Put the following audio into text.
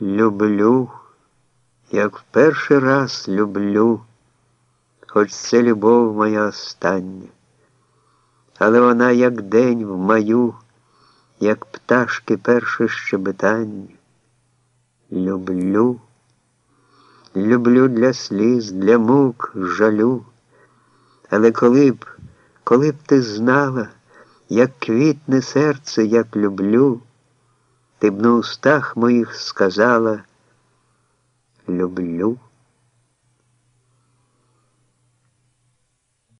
Люблю, як в перший раз люблю, хоч це любов моя остання, але вона, як день в маю, як пташки перше щебетання. Люблю, люблю для сліз, для мук, жалю, але коли б, коли б ти знала, як квітне серце, як люблю, ти б на устах моїх сказала люблю.